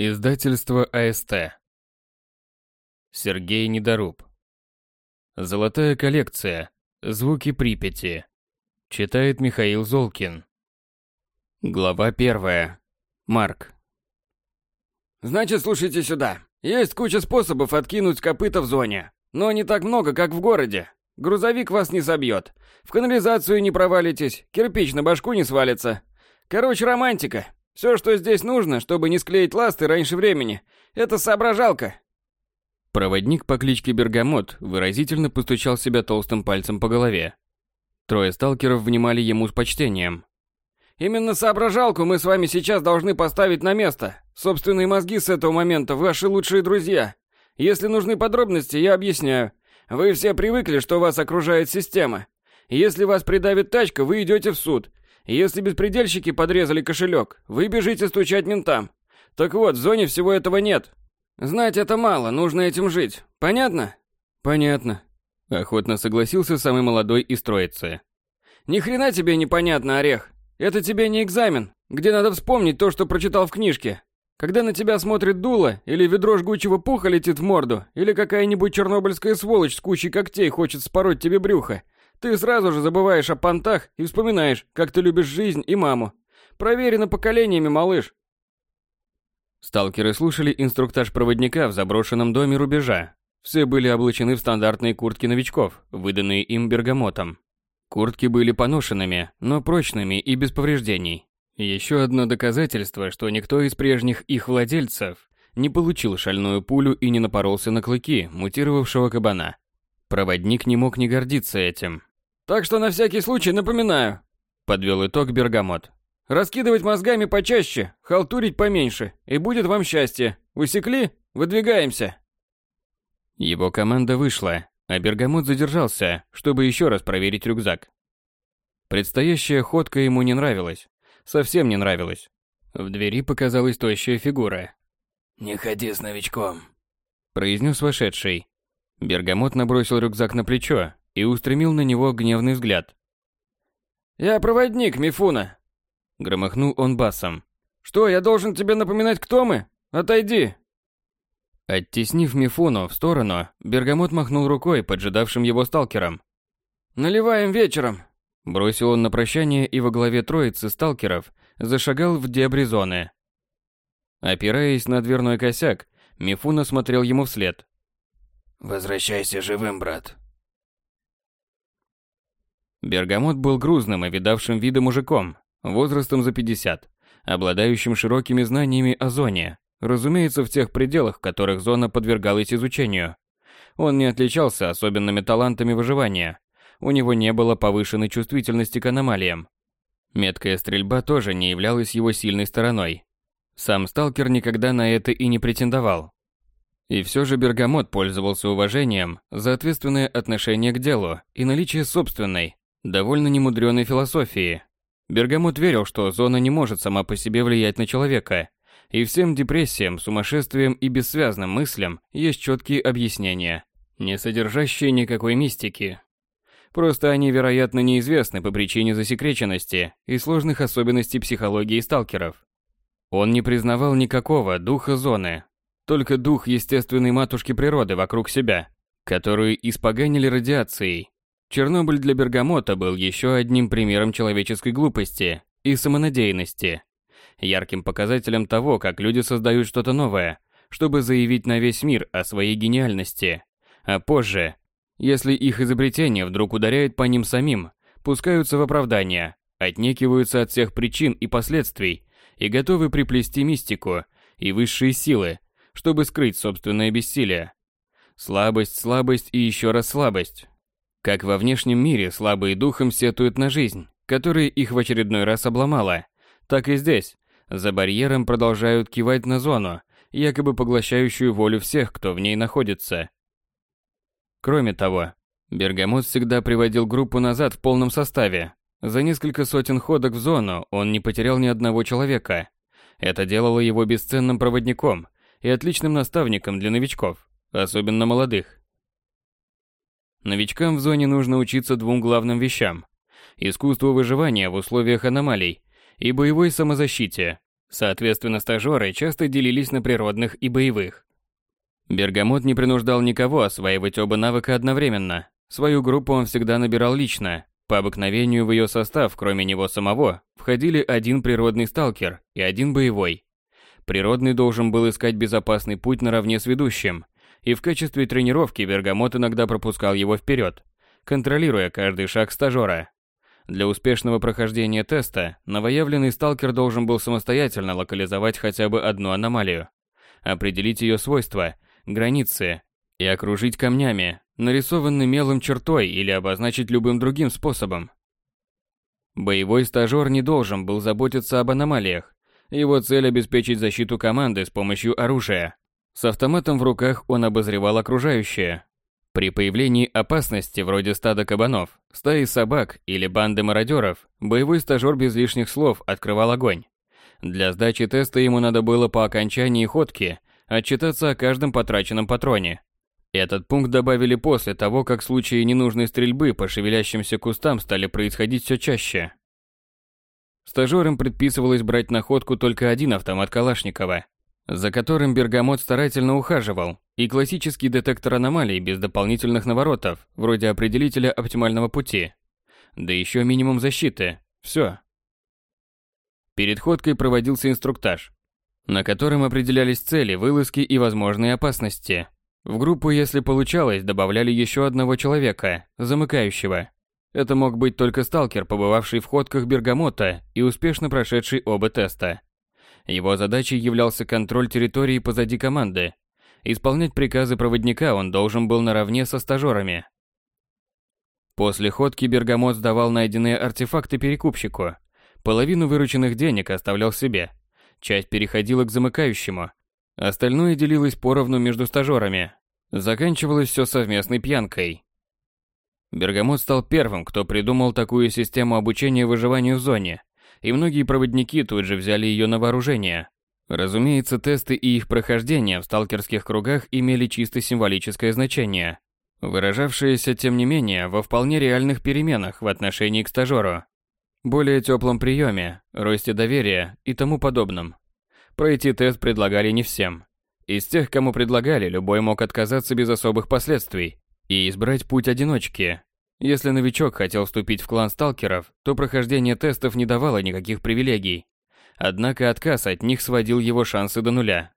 Издательство АСТ. Сергей Недоруб. Золотая коллекция. Звуки Припяти. Читает Михаил Золкин. Глава первая. Марк. Значит, слушайте сюда. Есть куча способов откинуть копыта в зоне. Но не так много, как в городе. Грузовик вас не собьет. В канализацию не провалитесь. Кирпич на башку не свалится. Короче, романтика. Все, что здесь нужно, чтобы не склеить ласты раньше времени, это соображалка. Проводник по кличке Бергамот выразительно постучал себя толстым пальцем по голове. Трое сталкеров внимали ему с почтением. Именно соображалку мы с вами сейчас должны поставить на место. Собственные мозги с этого момента ваши лучшие друзья. Если нужны подробности, я объясняю. Вы все привыкли, что вас окружает система. Если вас придавит тачка, вы идете в суд. Если беспредельщики подрезали кошелек, вы бежите стучать ментам. Так вот, в зоне всего этого нет. Знать это мало, нужно этим жить. Понятно? Понятно. Охотно согласился самый молодой из троицы. Ни хрена тебе непонятно, Орех. Это тебе не экзамен, где надо вспомнить то, что прочитал в книжке. Когда на тебя смотрит дуло, или ведро жгучего пуха летит в морду, или какая-нибудь чернобыльская сволочь с кучей когтей хочет спороть тебе брюхо, ты сразу же забываешь о понтах и вспоминаешь, как ты любишь жизнь и маму. Проверено поколениями, малыш. Сталкеры слушали инструктаж проводника в заброшенном доме рубежа. Все были облачены в стандартные куртки новичков, выданные им бергамотом. Куртки были поношенными, но прочными и без повреждений. Еще одно доказательство, что никто из прежних их владельцев не получил шальную пулю и не напоролся на клыки мутировавшего кабана. Проводник не мог не гордиться этим. Так что на всякий случай напоминаю. Подвел итог Бергамот. Раскидывать мозгами почаще, халтурить поменьше, и будет вам счастье. Усекли? Выдвигаемся. Его команда вышла, а Бергамот задержался, чтобы еще раз проверить рюкзак. Предстоящая ходка ему не нравилась. Совсем не нравилась. В двери показалась тощая фигура. «Не ходи с новичком», – произнес вошедший. Бергамот набросил рюкзак на плечо и устремил на него гневный взгляд. «Я проводник, Мифуна!» Громыхнул он басом. «Что, я должен тебе напоминать, кто мы? Отойди!» Оттеснив Мифуну в сторону, Бергамот махнул рукой поджидавшим его сталкерам. «Наливаем вечером!» Бросил он на прощание и во главе троицы сталкеров зашагал в дебри зоны. Опираясь на дверной косяк, Мифуна смотрел ему вслед. «Возвращайся живым, брат», Бергамот был грузным и видавшим вида мужиком, возрастом за 50, обладающим широкими знаниями о зоне, разумеется, в тех пределах, в которых зона подвергалась изучению. Он не отличался особенными талантами выживания, у него не было повышенной чувствительности к аномалиям. Меткая стрельба тоже не являлась его сильной стороной. Сам сталкер никогда на это и не претендовал. И все же Бергамот пользовался уважением за ответственное отношение к делу и наличие собственной, довольно немудреной философии. Бергамот верил, что зона не может сама по себе влиять на человека, и всем депрессиям, сумасшествиям и бессвязным мыслям есть четкие объяснения, не содержащие никакой мистики. Просто они, вероятно, неизвестны по причине засекреченности и сложных особенностей психологии сталкеров. Он не признавал никакого духа зоны, только дух естественной матушки природы вокруг себя, которую испоганили радиацией, Чернобыль для Бергамота был еще одним примером человеческой глупости и самонадеянности, ярким показателем того, как люди создают что-то новое, чтобы заявить на весь мир о своей гениальности, а позже, если их изобретение вдруг ударяет по ним самим, пускаются в оправдание, отнекиваются от всех причин и последствий и готовы приплести мистику и высшие силы, чтобы скрыть собственное бессилие. Слабость, слабость и еще раз слабость. Как во внешнем мире слабые духом сетуют на жизнь, которая их в очередной раз обломала, так и здесь, за барьером продолжают кивать на зону, якобы поглощающую волю всех, кто в ней находится. Кроме того, Бергамот всегда приводил группу назад в полном составе. За несколько сотен ходок в зону он не потерял ни одного человека. Это делало его бесценным проводником и отличным наставником для новичков, особенно молодых. Новичкам в зоне нужно учиться двум главным вещам. Искусству выживания в условиях аномалий и боевой самозащите. Соответственно, стажеры часто делились на природных и боевых. Бергамот не принуждал никого осваивать оба навыка одновременно. Свою группу он всегда набирал лично. По обыкновению в ее состав, кроме него самого, входили один природный сталкер и один боевой. Природный должен был искать безопасный путь наравне с ведущим, и в качестве тренировки Бергамот иногда пропускал его вперед, контролируя каждый шаг стажера. Для успешного прохождения теста новоявленный сталкер должен был самостоятельно локализовать хотя бы одну аномалию, определить ее свойства, границы и окружить камнями, нарисованный мелом чертой или обозначить любым другим способом. Боевой стажер не должен был заботиться об аномалиях. Его цель обеспечить защиту команды с помощью оружия. С автоматом в руках он обозревал окружающее, при появлении опасности вроде стада кабанов, стаи собак или банды мародеров, боевой стажер без лишних слов открывал огонь. Для сдачи теста ему надо было по окончании ходки отчитаться о каждом потраченном патроне. Этот пункт добавили после того, как случаи ненужной стрельбы по шевелящимся кустам стали происходить все чаще. Стажерам предписывалось брать на ходку только один автомат Калашникова, за которым Бергамот старательно ухаживал, и классический детектор аномалий без дополнительных наворотов, вроде определителя оптимального пути. Да еще минимум защиты. Все. Перед ходкой проводился инструктаж, на котором определялись цели, вылазки и возможные опасности. В группу, если получалось, добавляли еще одного человека, замыкающего. Это мог быть только сталкер, побывавший в ходках Бергамота и успешно прошедший оба теста. Его задачей являлся контроль территории позади команды, Исполнять приказы проводника он должен был наравне со стажерами. После ходки Бергамот сдавал найденные артефакты перекупщику. Половину вырученных денег оставлял себе. Часть переходила к замыкающему. Остальное делилось поровну между стажерами. Заканчивалось все совместной пьянкой. Бергамот стал первым, кто придумал такую систему обучения выживанию в зоне, и многие проводники тут же взяли ее на вооружение. Разумеется, тесты и их прохождение в сталкерских кругах имели чисто символическое значение, выражавшееся, тем не менее, во вполне реальных переменах в отношении к стажеру, более теплом приеме, росте доверия и тому подобном. Пройти тест предлагали не всем. Из тех, кому предлагали, любой мог отказаться без особых последствий и избрать путь одиночки. Если новичок хотел вступить в клан сталкеров, то прохождение тестов не давало никаких привилегий. Однако отказ от них сводил его шансы до нуля.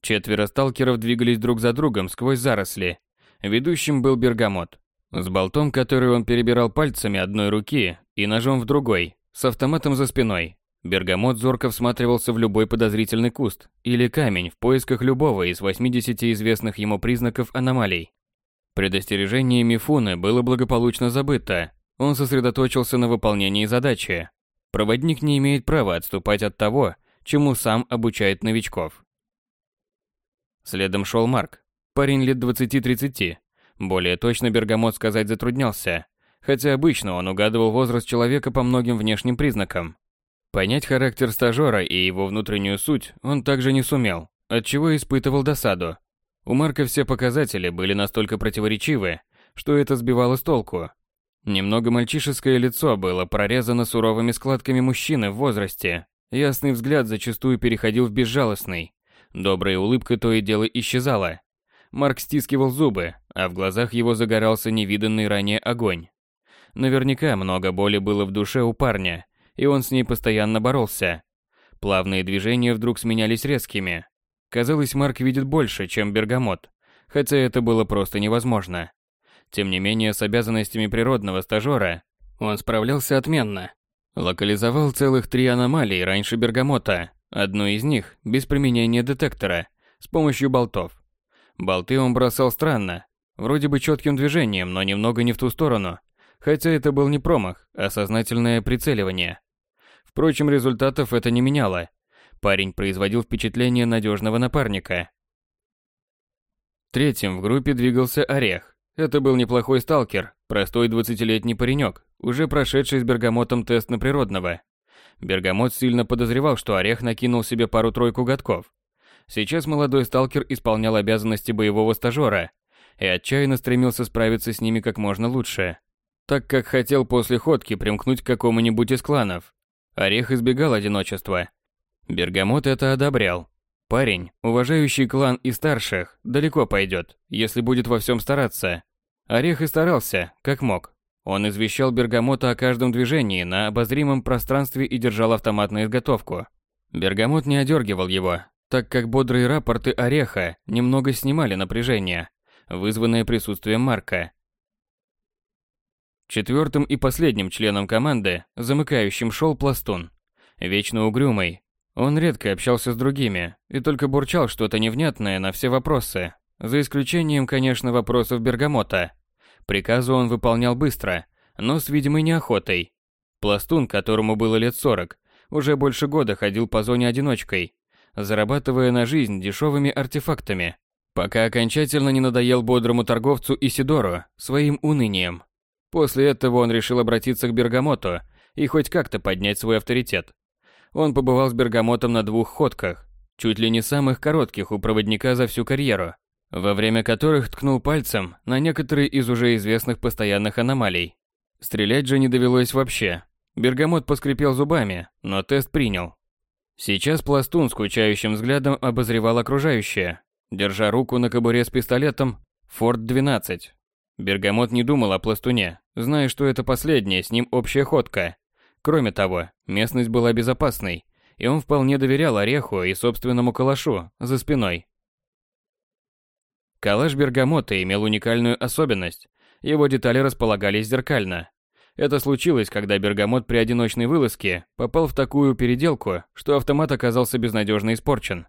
Четверо сталкеров двигались друг за другом сквозь заросли. Ведущим был Бергамот, с болтом, который он перебирал пальцами одной руки и ножом в другой, с автоматом за спиной. Бергамот зорко всматривался в любой подозрительный куст или камень в поисках любого из 80 известных ему признаков аномалий. Предостережение Мифуны было благополучно забыто. Он сосредоточился на выполнении задачи, Проводник не имеет права отступать от того, чему сам обучает новичков. Следом шел Марк, парень лет 20-30. Более точно Бергамот сказать затруднялся, хотя обычно он угадывал возраст человека по многим внешним признакам. Понять характер стажера и его внутреннюю суть он также не сумел, отчего испытывал досаду. У Марка все показатели были настолько противоречивы, что это сбивало с толку. Немного мальчишеское лицо было прорезано суровыми складками мужчины в возрасте. Ясный взгляд зачастую переходил в безжалостный. Добрая улыбка то и дело исчезала. Марк стискивал зубы, а в глазах его загорался невиданный ранее огонь. Наверняка много боли было в душе у парня, и он с ней постоянно боролся. Плавные движения вдруг сменялись резкими. Казалось, Марк видит больше, чем Бергамот, хотя это было просто невозможно. Тем не менее, с обязанностями природного стажера он справлялся отменно. Локализовал целых три аномалии раньше бергамота, одну из них без применения детектора, с помощью болтов. Болты он бросал странно, вроде бы четким движением, но немного не в ту сторону, хотя это был не промах, а сознательное прицеливание. Впрочем, результатов это не меняло. Парень производил впечатление надежного напарника. Третьим в группе двигался Орех. Это был неплохой сталкер, простой 20-летний паренек, уже прошедший с Бергамотом тест на природного. Бергамот сильно подозревал, что Орех накинул себе пару-тройку годков. Сейчас молодой сталкер исполнял обязанности боевого стажера и отчаянно стремился справиться с ними как можно лучше, так как хотел после ходки примкнуть к какому-нибудь из кланов. Орех избегал одиночества. Бергамот это одобрял. Парень, уважающий клан и старших, далеко пойдет, если будет во всем стараться. Орех и старался, как мог. Он извещал Бергамота о каждом движении на обозримом пространстве и держал автомат на изготовку. Бергамот не одергивал его, так как бодрые рапорты Ореха немного снимали напряжение, вызванное присутствием Марка. Четвертым и последним членом команды, замыкающим шел Пластун. Вечно угрюмый. Он редко общался с другими и только бурчал что-то невнятное на все вопросы, за исключением, конечно, вопросов Бергамота. Приказы он выполнял быстро, но с видимой неохотой. Пластун, которому было лет 40, уже больше года ходил по зоне одиночкой, зарабатывая на жизнь дешевыми артефактами, пока окончательно не надоел бодрому торговцу Исидору своим унынием. После этого он решил обратиться к Бергамоту и хоть как-то поднять свой авторитет. Он побывал с Бергамотом на двух ходках, чуть ли не самых коротких у проводника за всю карьеру, во время которых ткнул пальцем на некоторые из уже известных постоянных аномалий. Стрелять же не довелось вообще. Бергамот поскрипел зубами, но тест принял. Сейчас пластун скучающим взглядом обозревал окружающее, держа руку на кобуре с пистолетом «Форд-12». Бергамот не думал о пластуне, зная, что это последняя с ним общая ходка. Кроме того, местность была безопасной, и он вполне доверял Ореху и собственному калашу за спиной. Калаш Бергамота имел уникальную особенность. Его детали располагались зеркально. Это случилось, когда Бергамот при одиночной вылазке попал в такую переделку, что автомат оказался безнадежно испорчен.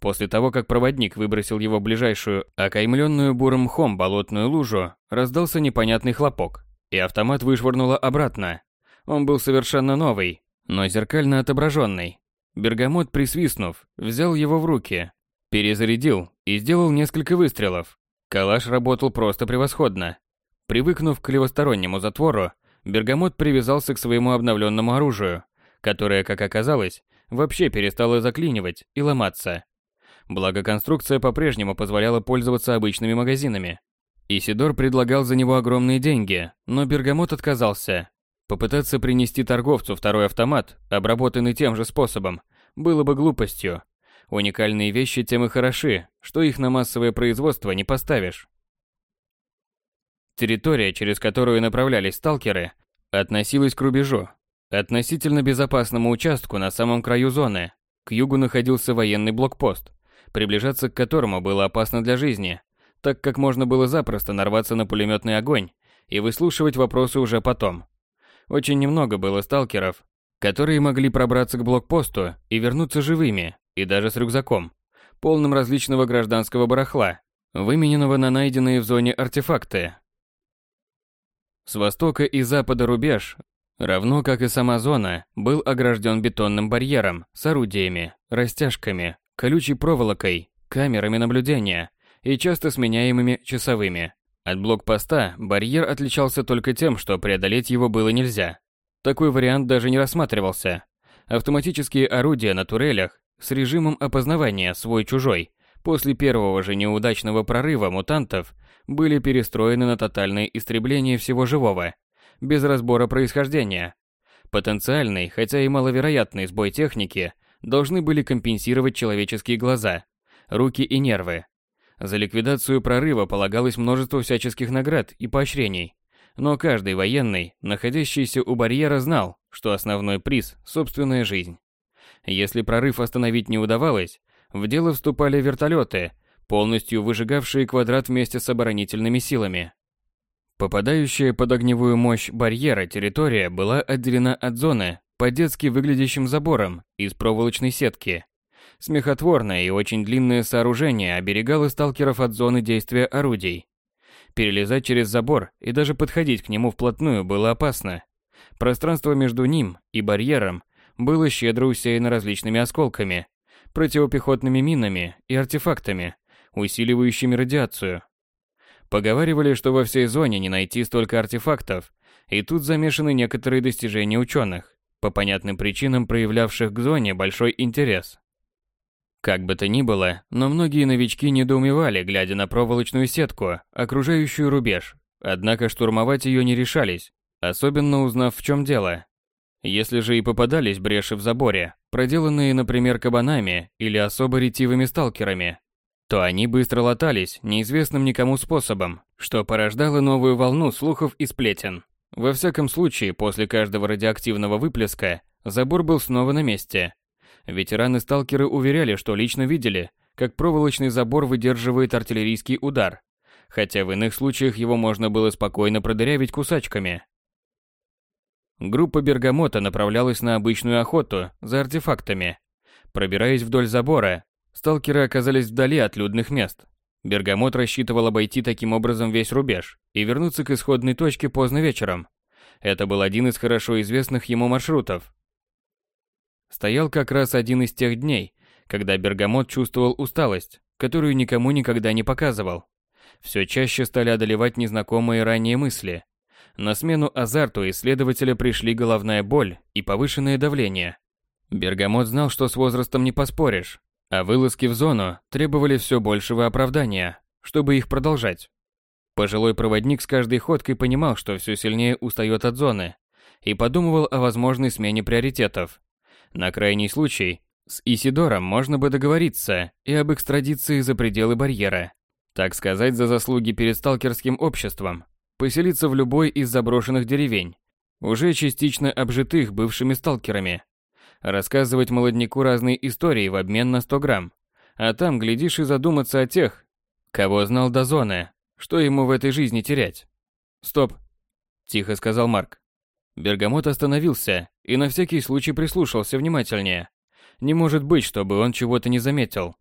После того, как проводник выбросил его в ближайшую, окаймленную бурым мхом болотную лужу, раздался непонятный хлопок, и автомат вышвырнуло обратно. Он был совершенно новый, но зеркально отображенный. Бергамот, присвистнув, взял его в руки, перезарядил и сделал несколько выстрелов. Калаш работал просто превосходно. Привыкнув к левостороннему затвору, Бергамот привязался к своему обновленному оружию, которое, как оказалось, вообще перестало заклинивать и ломаться. Благо конструкция по-прежнему позволяла пользоваться обычными магазинами. Исидор предлагал за него огромные деньги, но Бергамот отказался. Попытаться принести торговцу второй автомат, обработанный тем же способом, было бы глупостью. Уникальные вещи тем и хороши, что их на массовое производство не поставишь. Территория, через которую направлялись сталкеры, относилась к рубежу, относительно безопасному участку на самом краю зоны. К югу находился военный блокпост, приближаться к которому было опасно для жизни, так как можно было запросто нарваться на пулеметный огонь и выслушивать вопросы уже потом. Очень немного было сталкеров, которые могли пробраться к блокпосту и вернуться живыми, и даже с рюкзаком, полным различного гражданского барахла, вымененного на найденные в зоне артефакты. С востока и запада рубеж, равно как и сама зона, был огражден бетонным барьером с орудиями, растяжками, колючей проволокой, камерами наблюдения и часто сменяемыми часовыми. От блокпоста барьер отличался только тем, что преодолеть его было нельзя. Такой вариант даже не рассматривался. Автоматические орудия на турелях с режимом опознавания свой-чужой после первого же неудачного прорыва мутантов были перестроены на тотальное истребление всего живого, без разбора происхождения. Потенциальный, хотя и маловероятный сбой техники должны были компенсировать человеческие глаза, руки и нервы. За ликвидацию прорыва полагалось множество всяческих наград и поощрений. Но каждый военный, находящийся у барьера, знал, что основной приз – собственная жизнь. Если прорыв остановить не удавалось, в дело вступали вертолеты, полностью выжигавшие квадрат вместе с оборонительными силами. Попадающая под огневую мощь барьера территория была отделена от зоны по-детски выглядящим забором из проволочной сетки. Смехотворное и очень длинное сооружение оберегало сталкеров от зоны действия орудий. Перелезать через забор и даже подходить к нему вплотную было опасно. Пространство между ним и барьером было щедро усеяно различными осколками, противопехотными минами и артефактами, усиливающими радиацию. Поговаривали, что во всей зоне не найти столько артефактов, и тут замешаны некоторые достижения ученых по понятным причинам проявлявших к зоне большой интерес. Как бы то ни было, но многие новички недоумевали, глядя на проволочную сетку, окружающую рубеж, однако штурмовать ее не решались, особенно узнав в чем дело. Если же и попадались бреши в заборе, проделанные, например, кабанами или особо ретивыми сталкерами, то они быстро латались неизвестным никому способом, что порождало новую волну слухов и сплетен. Во всяком случае, после каждого радиоактивного выплеска забор был снова на месте. Ветераны-сталкеры уверяли, что лично видели, как проволочный забор выдерживает артиллерийский удар, хотя в иных случаях его можно было спокойно продырявить кусачками. Группа Бергамота направлялась на обычную охоту за артефактами. Пробираясь вдоль забора, сталкеры оказались вдали от людных мест. Бергамот рассчитывал обойти таким образом весь рубеж и вернуться к исходной точке поздно вечером. Это был один из хорошо известных ему маршрутов. Стоял как раз один из тех дней, когда Бергамот чувствовал усталость, которую никому никогда не показывал. Все чаще стали одолевать незнакомые ранее мысли. На смену азарту исследователя пришли головная боль и повышенное давление. Бергамот знал, что с возрастом не поспоришь, а вылазки в зону требовали все большего оправдания, чтобы их продолжать. Пожилой проводник с каждой ходкой понимал, что все сильнее устает от зоны, и подумывал о возможной смене приоритетов. На крайний случай, с Исидором можно бы договориться и об экстрадиции за пределы барьера. Так сказать, за заслуги перед сталкерским обществом. Поселиться в любой из заброшенных деревень, уже частично обжитых бывшими сталкерами. Рассказывать молодняку разные истории в обмен на 100 грамм. А там, глядишь, и задуматься о тех, кого знал до зоны, что ему в этой жизни терять. «Стоп», – тихо сказал Марк. Бергамот остановился и на всякий случай прислушался внимательнее. Не может быть, чтобы он чего-то не заметил.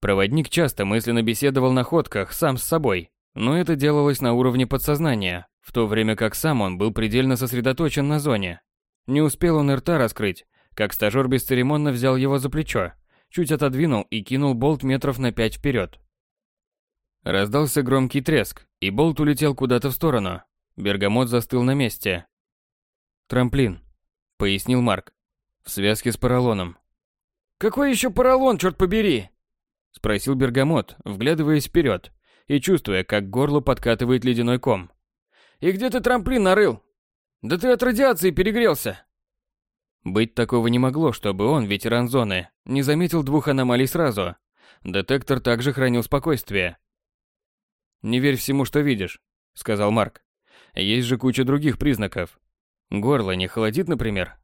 Проводник часто мысленно беседовал на ходках сам с собой, но это делалось на уровне подсознания, в то время как сам он был предельно сосредоточен на зоне. Не успел он рта раскрыть, как стажер бесцеремонно взял его за плечо, чуть отодвинул и кинул болт метров на пять вперед. Раздался громкий треск, и болт улетел куда-то в сторону. Бергамот застыл на месте. «Трамплин», — пояснил Марк. «В связке с поролоном». «Какой еще поролон, черт побери?» — спросил Бергамот, вглядываясь вперед и чувствуя, как горло подкатывает ледяной ком. «И где ты трамплин нарыл? Да ты от радиации перегрелся!» Быть такого не могло, чтобы он, ветеран зоны, не заметил двух аномалий сразу. Детектор также хранил спокойствие. «Не верь всему, что видишь», — сказал Марк. «Есть же куча других признаков. Горло не холодит, например?»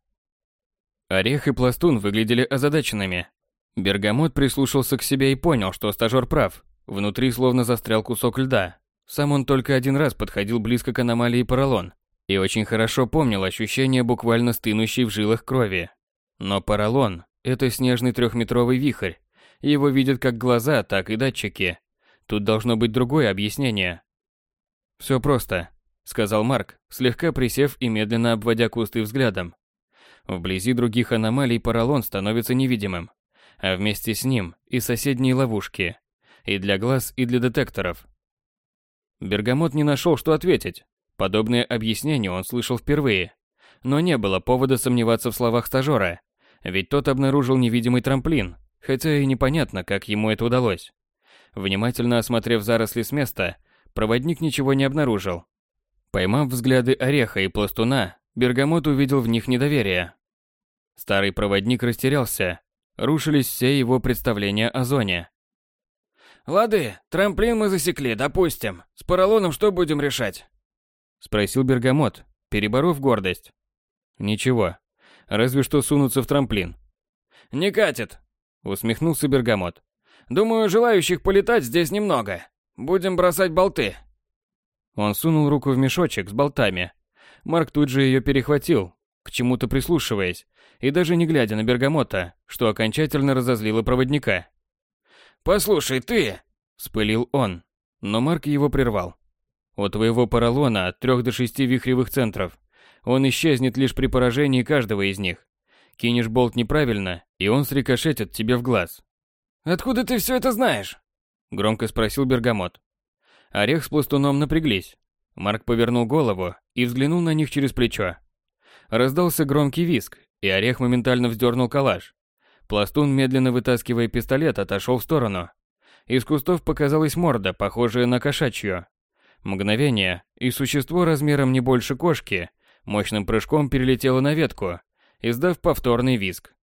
Орех и Пластун выглядели озадаченными. Бергамот прислушался к себе и понял, что стажер прав. Внутри словно застрял кусок льда. Сам он только один раз подходил близко к аномалии поролон и очень хорошо помнил ощущение буквально стынущей в жилах крови. Но поролон – это снежный трехметровый вихрь. Его видят как глаза, так и датчики. Тут должно быть другое объяснение. «Все просто», – сказал Марк, слегка присев и медленно обводя кусты взглядом. Вблизи других аномалий поролон становится невидимым, а вместе с ним и соседние ловушки. И для глаз, и для детекторов. Бергамот не нашел, что ответить. Подобное объяснение он слышал впервые. Но не было повода сомневаться в словах стажера, ведь тот обнаружил невидимый трамплин, хотя и непонятно, как ему это удалось. Внимательно осмотрев заросли с места, проводник ничего не обнаружил. Поймав взгляды Ореха и Пластуна, Бергамот увидел в них недоверие. Старый проводник растерялся. Рушились все его представления о зоне. «Лады, трамплин мы засекли, допустим. С поролоном что будем решать?» Спросил Бергамот, переборов гордость. Ничего, разве что сунуться в трамплин. Не катит, усмехнулся Бергамот. Думаю, желающих полетать здесь немного. Будем бросать болты. Он сунул руку в мешочек с болтами. Марк тут же ее перехватил, к чему-то прислушиваясь, и даже не глядя на Бергамота, что окончательно разозлило проводника. «Послушай, ты!» – вспылил он, но Марк его прервал. У твоего поролона от 3 до 6 вихревых центров. Он исчезнет лишь при поражении каждого из них. Кинешь болт неправильно, и он срикошетит тебе в глаз. «Откуда ты все это знаешь?» Громко спросил Бергамот. Орех с пластуном напряглись. Марк повернул голову и взглянул на них через плечо. Раздался громкий визг, и Орех моментально вздернул калаш. Пластун, медленно вытаскивая пистолет, отошел в сторону. Из кустов показалась морда, похожая на кошачью. Мгновение, и существо размером не больше кошки мощным прыжком перелетело на ветку издав повторный визг.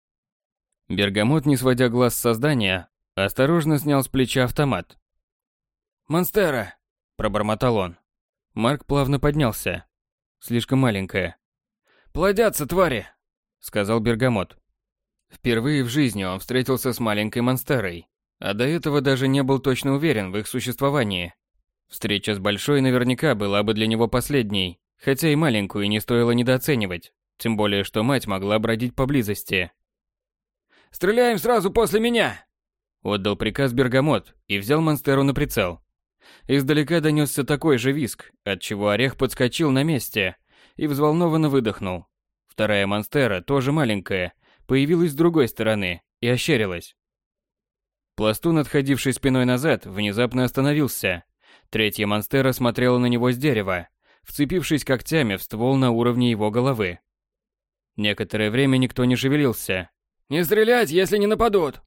Бергамот, не сводя глаз с создания, осторожно снял с плеча автомат. «Монстера!» – пробормотал он. Марк плавно поднялся. Слишком маленькая. «Плодятся, твари!» – сказал Бергамот. Впервые в жизни он встретился с маленькой монстерой, а до этого даже не был точно уверен в их существовании. Встреча с большой наверняка была бы для него последней, хотя и маленькую не стоило недооценивать, тем более что мать могла бродить поблизости. «Стреляем сразу после меня!» Отдал приказ Бергамот и взял монстеру на прицел. Издалека донесся такой же виск, отчего орех подскочил на месте и взволнованно выдохнул. Вторая монстера, тоже маленькая, появилась с другой стороны и ощерилась. Пластун, отходивший спиной назад, внезапно остановился. Третья монстера смотрела на него с дерева, вцепившись когтями в ствол на уровне его головы. Некоторое время никто не шевелился. «Не стрелять, если не нападут!»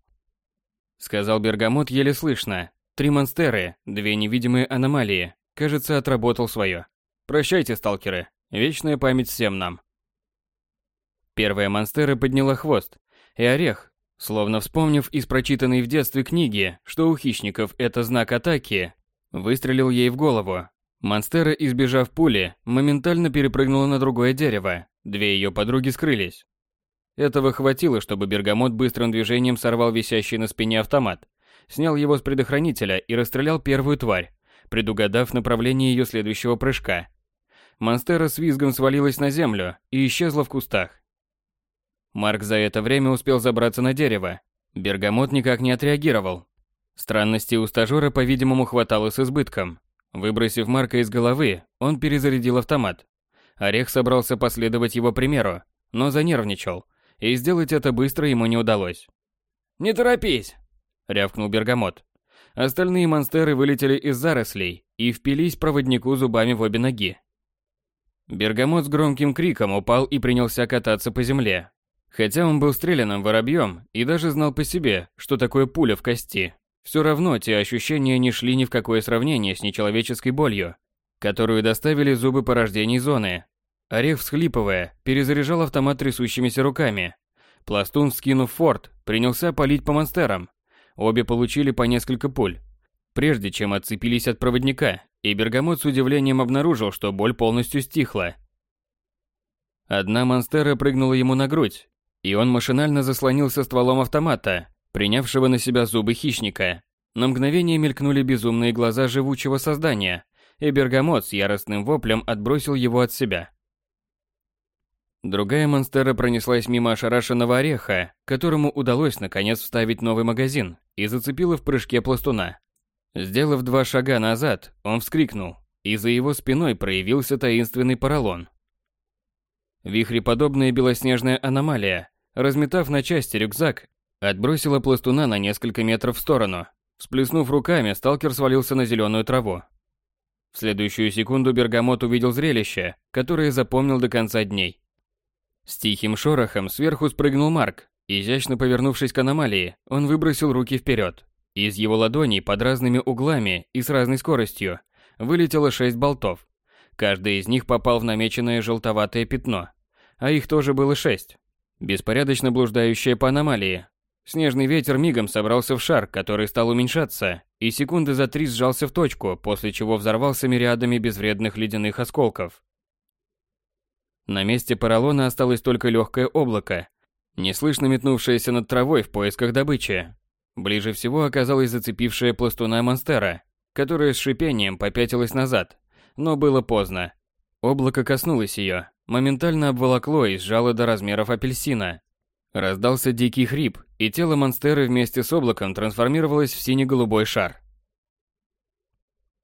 Сказал Бергамот еле слышно. Три монстеры, две невидимые аномалии. Кажется, отработал свое. Прощайте, сталкеры. Вечная память всем нам. Первая монстера подняла хвост, и орех, словно вспомнив из прочитанной в детстве книги, что у хищников это знак атаки, выстрелил ей в голову. Монстера, избежав пули, моментально перепрыгнула на другое дерево. Две ее подруги скрылись. Этого хватило, чтобы Бергамот быстрым движением сорвал висящий на спине автомат, снял его с предохранителя и расстрелял первую тварь, предугадав направление ее следующего прыжка. Монстера с визгом свалилась на землю и исчезла в кустах. Марк за это время успел забраться на дерево. Бергамот никак не отреагировал. Странностей у стажера, по-видимому, хватало с избытком. Выбросив Марка из головы, он перезарядил автомат. Орех собрался последовать его примеру, но занервничал, и сделать это быстро ему не удалось. «Не торопись!» – рявкнул Бергамот. Остальные монстеры вылетели из зарослей и впились проводнику зубами в обе ноги. Бергамот с громким криком упал и принялся кататься по земле, Хотя он был стрелянным воробьем и даже знал по себе, что такое пуля в кости, все равно те ощущения не шли ни в какое сравнение с нечеловеческой болью, которую доставили зубы порождений зоны. Орех, всхлипывая, перезаряжал автомат трясущимися руками. Пластун, скинув форт, принялся палить по монстерам. Обе получили по несколько пуль. Прежде чем отцепились от проводника, и Бергамот с удивлением обнаружил, что боль полностью стихла. Одна монстера прыгнула ему на грудь, и он машинально заслонился стволом автомата, принявшего на себя зубы хищника. На мгновение мелькнули безумные глаза живучего создания, и Бергамот с яростным воплем отбросил его от себя. Другая монстера пронеслась мимо ошарашенного ореха, которому удалось наконец вставить новый магазин, и зацепила в прыжке пластуна. Сделав два шага назад, он вскрикнул, и за его спиной проявился таинственный поролон. Вихреподобная белоснежная аномалия, разметав на части рюкзак, отбросила пластуна на несколько метров в сторону. Всплеснув руками, сталкер свалился на зеленую траву. В следующую секунду Бергамот увидел зрелище, которое запомнил до конца дней. С тихим шорохом сверху спрыгнул Марк. Изящно повернувшись к аномалии, он выбросил руки вперед. Из его ладоней под разными углами и с разной скоростью вылетело шесть болтов. Каждый из них попал в намеченное желтоватое пятно, а их тоже было шесть беспорядочно блуждающая по аномалии. Снежный ветер мигом собрался в шар, который стал уменьшаться, и секунды за три сжался в точку, после чего взорвался мириадами безвредных ледяных осколков. На месте поролона осталось только легкое облако, неслышно метнувшееся над травой в поисках добычи. Ближе всего оказалась зацепившая пластуна монстера, которая с шипением попятилась назад, но было поздно. Облако коснулось ее, моментально обволокло и сжало до размеров апельсина. Раздался дикий хрип, и тело монстеры вместе с облаком трансформировалось в сине-голубой шар.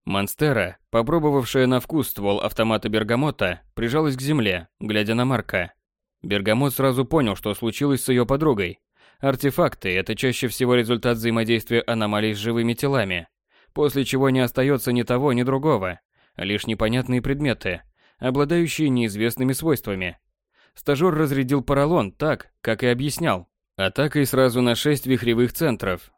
Монстера, попробовавшая на вкус ствол автомата Бергамота, прижалась к земле, глядя на Марка. Бергамот сразу понял, что случилось с ее подругой. Артефакты – это чаще всего результат взаимодействия аномалий с живыми телами, после чего не остается ни того, ни другого, лишь непонятные предметы, обладающие неизвестными свойствами. Стажер разрядил поролон так, как и объяснял, атакой сразу на шесть вихревых центров,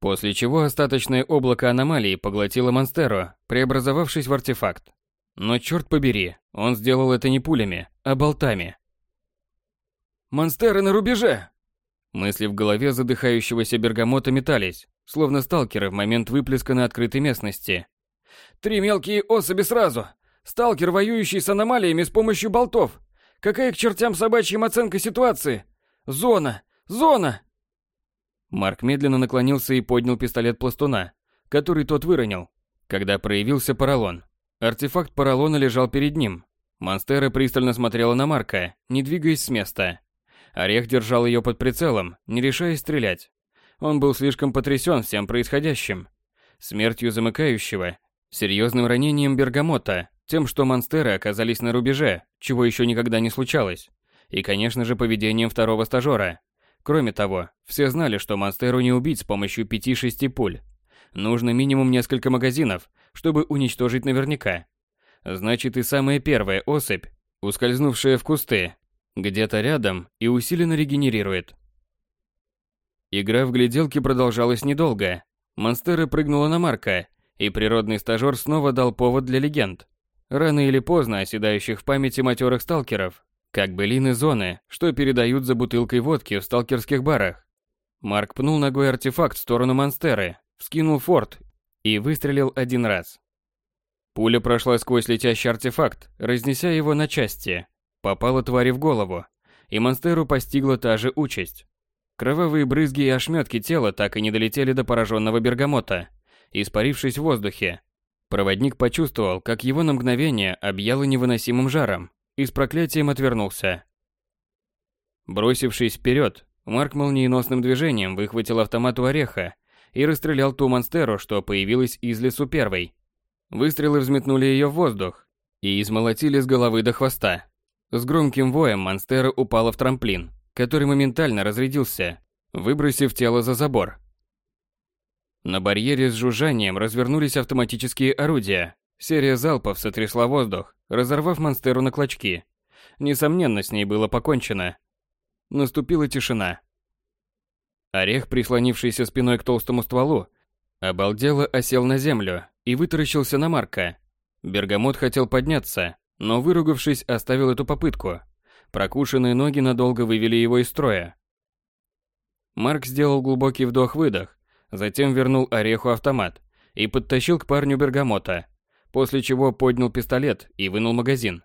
после чего остаточное облако аномалии поглотило Монстеро, преобразовавшись в артефакт. Но черт побери, он сделал это не пулями, а болтами. Монстеры на рубеже!» Мысли в голове задыхающегося бергамота метались, словно сталкеры в момент выплеска на открытой местности. «Три мелкие особи сразу! Сталкер, воюющий с аномалиями с помощью болтов! Какая к чертям собачьим оценка ситуации? Зона! Зона!» Марк медленно наклонился и поднял пистолет пластуна, который тот выронил, когда проявился поролон. Артефакт поролона лежал перед ним. Монстера пристально смотрела на Марка, не двигаясь с места. Орех держал ее под прицелом, не решаясь стрелять. Он был слишком потрясен всем происходящим. Смертью замыкающего, серьезным ранением бергамота, тем, что монстеры оказались на рубеже, чего еще никогда не случалось. И, конечно же, поведением второго стажера. Кроме того, все знали, что монстеру не убить с помощью 5-6 пуль. Нужно минимум несколько магазинов, чтобы уничтожить наверняка. Значит, и самая первая особь, ускользнувшая в кусты, где-то рядом и усиленно регенерирует. Игра в гляделки продолжалась недолго. Монстера прыгнула на Марка, и природный стажер снова дал повод для легенд. Рано или поздно оседающих в памяти матерых сталкеров, как былины зоны, что передают за бутылкой водки в сталкерских барах. Марк пнул ногой артефакт в сторону Монстеры, вскинул форт и выстрелил один раз. Пуля прошла сквозь летящий артефакт, разнеся его на части. Попала твари в голову, и Монстеру постигла та же участь. Кровавые брызги и ошметки тела так и не долетели до пораженного бергамота, испарившись в воздухе. Проводник почувствовал, как его на мгновение объяло невыносимым жаром, и с проклятием отвернулся. Бросившись вперед, Марк молниеносным движением выхватил автомат у ореха и расстрелял ту монстеру, что появилась из лесу первой. Выстрелы взметнули ее в воздух и измолотили с головы до хвоста. С громким воем монстера упала в трамплин, который моментально разрядился, выбросив тело за забор. На барьере с жужжанием развернулись автоматические орудия. Серия залпов сотрясла воздух, разорвав монстеру на клочки. Несомненно, с ней было покончено. Наступила тишина. Орех, прислонившийся спиной к толстому стволу, обалдело осел на землю и вытаращился на Марка. Бергамот хотел подняться, но, выругавшись, оставил эту попытку. Прокушенные ноги надолго вывели его из строя. Марк сделал глубокий вдох-выдох, затем вернул Ореху автомат и подтащил к парню Бергамота, после чего поднял пистолет и вынул магазин.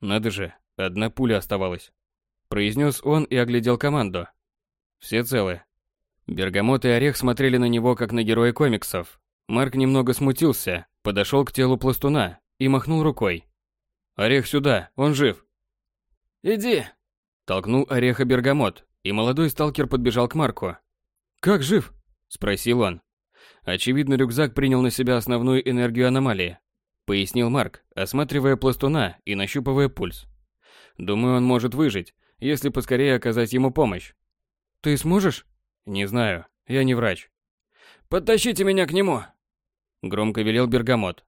«Надо же, одна пуля оставалась», – произнес он и оглядел команду. Все целы. Бергамот и Орех смотрели на него, как на героя комиксов. Марк немного смутился, подошел к телу пластуна и махнул рукой. «Орех сюда, он жив!» «Иди!» Толкнул Ореха Бергамот, и молодой сталкер подбежал к Марку. «Как жив?» – спросил он. Очевидно, рюкзак принял на себя основную энергию аномалии, пояснил Марк, осматривая пластуна и нащупывая пульс. Думаю, он может выжить, если поскорее оказать ему помощь. Ты сможешь? Не знаю, я не врач. Подтащите меня к нему, громко велел Бергамот.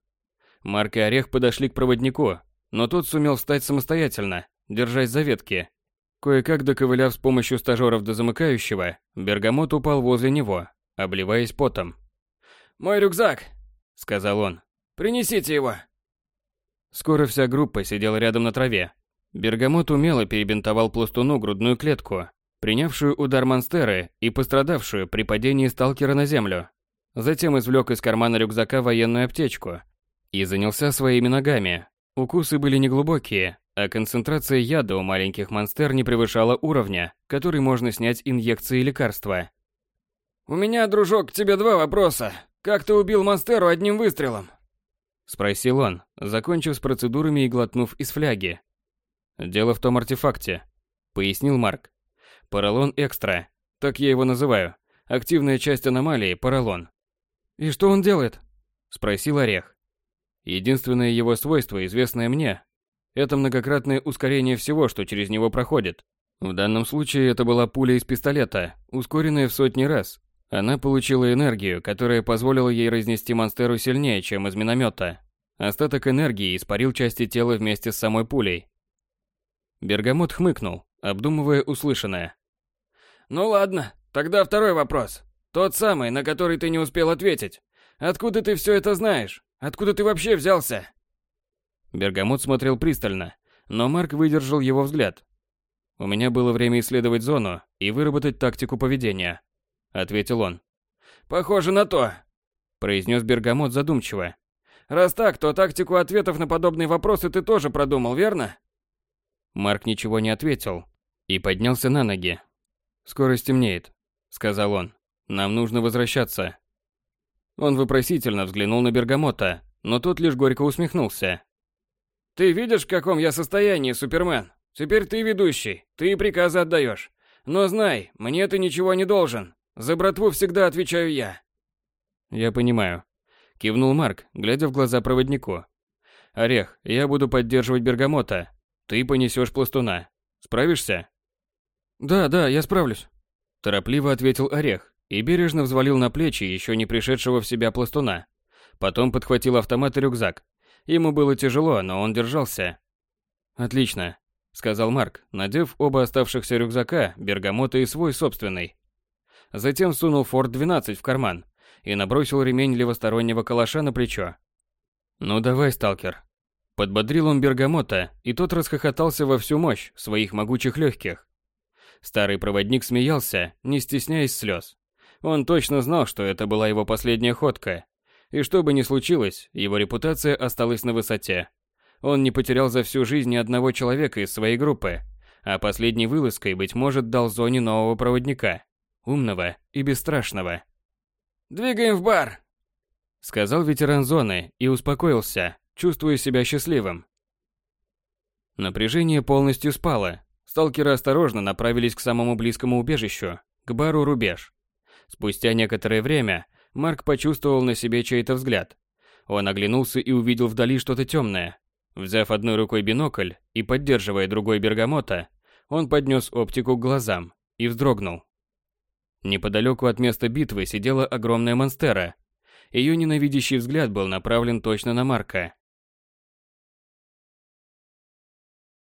Марк и Орех подошли к проводнику, но тот сумел встать самостоятельно, держась за ветки. Кое-как доковыляв с помощью стажеров до замыкающего, Бергамот упал возле него, обливаясь потом. «Мой рюкзак!» — сказал он. «Принесите его!» Скоро вся группа сидела рядом на траве. Бергамот умело перебинтовал пластуну грудную клетку, принявшую удар монстеры и пострадавшую при падении сталкера на землю. Затем извлек из кармана рюкзака военную аптечку и занялся своими ногами. Укусы были неглубокие, а концентрация яда у маленьких монстер не превышала уровня, который можно снять инъекцией лекарства. «У меня, дружок, к тебе два вопроса. Как ты убил монстеру одним выстрелом?» Спросил он, закончив с процедурами и глотнув из фляги. «Дело в том артефакте», — пояснил Марк. «Поролон экстра. Так я его называю. Активная часть аномалии – поролон». «И что он делает?» – спросил Орех. Единственное его свойство, известное мне, это многократное ускорение всего, что через него проходит. В данном случае это была пуля из пистолета, ускоренная в сотни раз. Она получила энергию, которая позволила ей разнести монстеру сильнее, чем из миномета. Остаток энергии испарил части тела вместе с самой пулей. Бергамот хмыкнул, обдумывая услышанное. «Ну ладно, тогда второй вопрос. Тот самый, на который ты не успел ответить. Откуда ты все это знаешь? Откуда ты вообще взялся?» Бергамот смотрел пристально, но Марк выдержал его взгляд. У меня было время исследовать зону и выработать тактику поведения, ответил он. Похоже на то, произнес Бергамот задумчиво. Раз так, то тактику ответов на подобные вопросы ты тоже продумал, верно? Марк ничего не ответил и поднялся на ноги. «Скоро стемнеет», — сказал он. «Нам нужно возвращаться». Он вопросительно взглянул на Бергамота, но тот лишь горько усмехнулся. «Ты видишь, в каком я состоянии, Супермен? Теперь ты ведущий, ты приказы отдаешь. Но знай, мне ты ничего не должен. За братву всегда отвечаю я». «Я понимаю», — кивнул Марк, глядя в глаза проводнику. «Орех, я буду поддерживать Бергамота. Ты понесешь пластуна. Справишься?» «Да, да, я справлюсь», – торопливо ответил Орех и бережно взвалил на плечи еще не пришедшего в себя пластуна. Потом подхватил автомат и рюкзак. Ему было тяжело, но он держался. «Отлично», – сказал Марк, надев оба оставшихся рюкзака, бергамота и свой собственный. Затем сунул Форд-12 в карман и набросил ремень левостороннего калаша на плечо. «Ну давай, сталкер». Подбодрил он бергамота, и тот расхохотался во всю мощь своих могучих легких. Старый проводник смеялся, не стесняясь слез. Он точно знал, что это была его последняя ходка. И что бы ни случилось, его репутация осталась на высоте. Он не потерял за всю жизнь ни одного человека из своей группы, а последней вылазкой, быть может, дал зоне нового проводника. Умного и бесстрашного. «Двигаем в бар!» Сказал ветеран зоны и успокоился, чувствуя себя счастливым. Напряжение полностью спало, Сталкеры осторожно направились к самому близкому убежищу, к бару «Рубеж». Спустя некоторое время Марк почувствовал на себе чей-то взгляд. Он оглянулся и увидел вдали что-то темное. Взяв одной рукой бинокль и поддерживая другой бергамота, он поднес оптику к глазам и вздрогнул. Неподалеку от места битвы сидела огромная монстера. Ее ненавидящий взгляд был направлен точно на Марка.